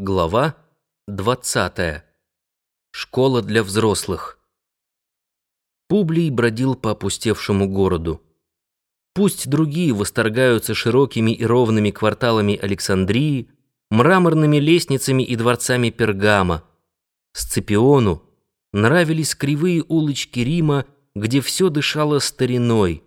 Глава 20. Школа для взрослых. Публий бродил по опустевшему городу. Пусть другие восторгаются широкими и ровными кварталами Александрии, мраморными лестницами и дворцами Пергама. Сципиону нравились кривые улочки Рима, где все дышало стариной,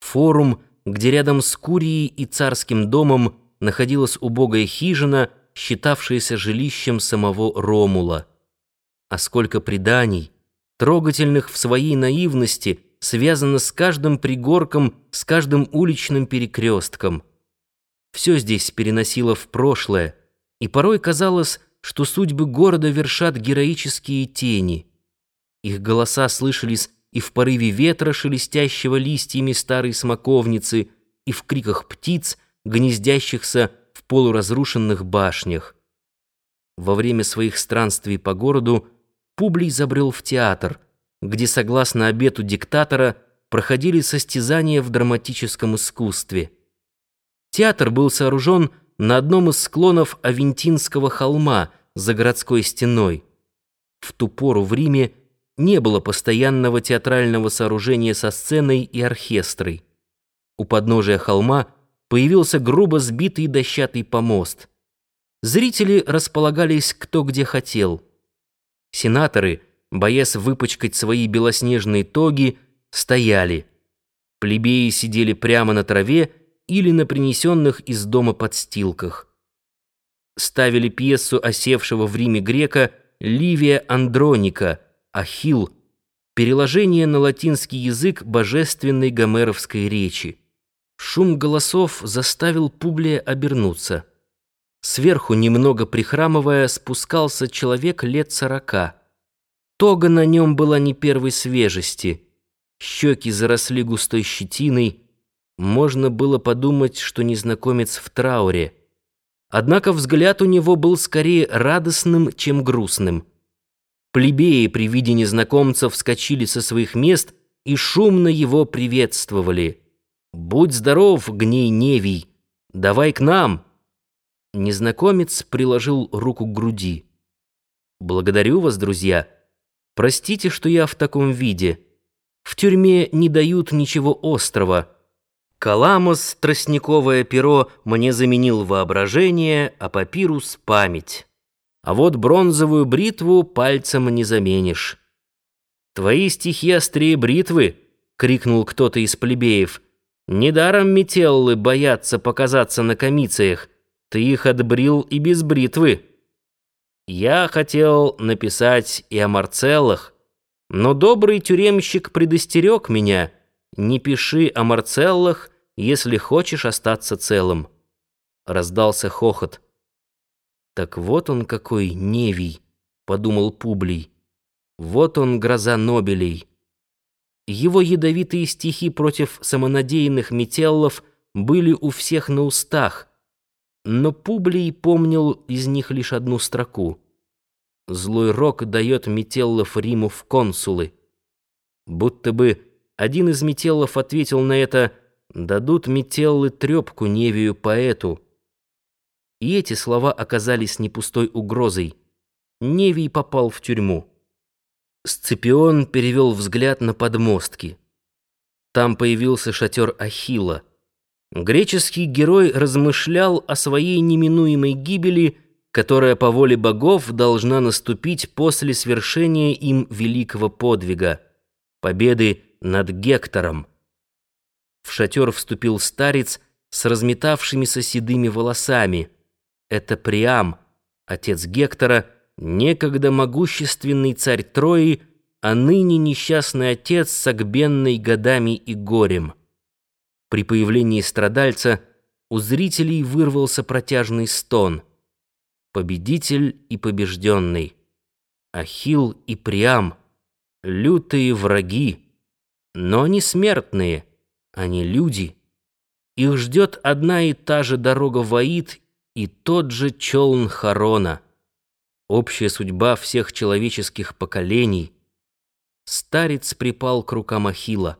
форум, где рядом с Курией и царским домом находилась убогая хижина – считавшееся жилищем самого Ромула. А сколько преданий, трогательных в своей наивности, связано с каждым пригорком, с каждым уличным перекрестком. Все здесь переносило в прошлое, и порой казалось, что судьбы города вершат героические тени. Их голоса слышались и в порыве ветра, шелестящего листьями старой смоковницы, и в криках птиц, гнездящихся в полуразрушенных башнях. Во время своих странствий по городу Публий забрел в театр, где, согласно обету диктатора, проходили состязания в драматическом искусстве. Театр был сооружен на одном из склонов Авентинского холма за городской стеной. В ту пору в Риме не было постоянного театрального сооружения со сценой и оркестрой. У подножия холма – появился грубо сбитый дощатый помост. Зрители располагались кто где хотел. Сенаторы, боясь выпачкать свои белоснежные тоги, стояли. Плебеи сидели прямо на траве или на принесенных из дома подстилках. Ставили пьесу осевшего в Риме грека Ливия Андроника «Ахилл», переложение на латинский язык божественной гомеровской речи. Шум голосов заставил Публия обернуться. Сверху, немного прихрамывая, спускался человек лет сорока. Тога на нем была не первой свежести. Щеки заросли густой щетиной. Можно было подумать, что незнакомец в трауре. Однако взгляд у него был скорее радостным, чем грустным. Плебеи при виде незнакомца вскочили со своих мест и шумно его приветствовали — «Будь здоров, гней Невий! Давай к нам!» Незнакомец приложил руку к груди. «Благодарю вас, друзья. Простите, что я в таком виде. В тюрьме не дают ничего острого. Каламус, тростниковое перо, мне заменил воображение, а папирус — память. А вот бронзовую бритву пальцем не заменишь». «Твои стихи острее бритвы!» — крикнул кто-то из плебеев — Недаром метеллы боятся показаться на комициях. Ты их отбрил и без бритвы. Я хотел написать и о Марцеллах, но добрый тюремщик предостерег меня. Не пиши о Марцеллах, если хочешь остаться целым. Раздался хохот. Так вот он какой Невий, подумал Публий. Вот он гроза Нобелей. Его ядовитые стихи против самонадеянных метеллов были у всех на устах, но Публий помнил из них лишь одну строку. «Злой рок дает метеллов Риму в консулы». Будто бы один из метеллов ответил на это «Дадут метеллы трепку Невию поэту». И эти слова оказались не пустой угрозой. Невий попал в тюрьму. Сципион перевел взгляд на подмостки. Там появился шатер Ахилла. Греческий герой размышлял о своей неминуемой гибели, которая по воле богов должна наступить после свершения им великого подвига — победы над Гектором. В шатер вступил старец с разметавшимися седыми волосами. Это Приам, отец Гектора — некогда могущественный царь Трои, а ныне несчастный отец с огбенной годами и горем. При появлении страдальца у зрителей вырвался протяжный стон. Победитель и побежденный. Ахил и Приам — лютые враги. Но они смертные, они люди. Их ждет одна и та же дорога в и тот же челн Харона — общая судьба всех человеческих поколений. Старец припал к рукам Ахила.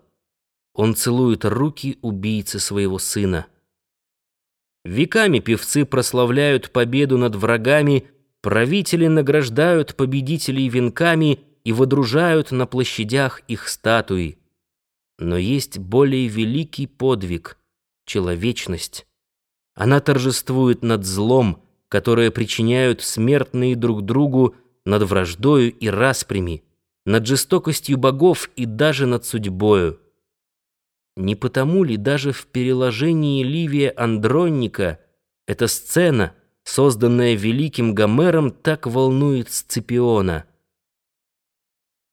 Он целует руки убийцы своего сына. Веками певцы прославляют победу над врагами, Правители награждают победителей венками и водружают на площадях их статуи. Но есть более великий подвиг — человечность. Она торжествует над злом, которое причиняют смертные друг другу, над враждою и распрями, над жестокостью богов и даже над судьбою. Не потому ли даже в переложении Ливия Андронника эта сцена, созданная великим Гомером, так волнует Сципиона —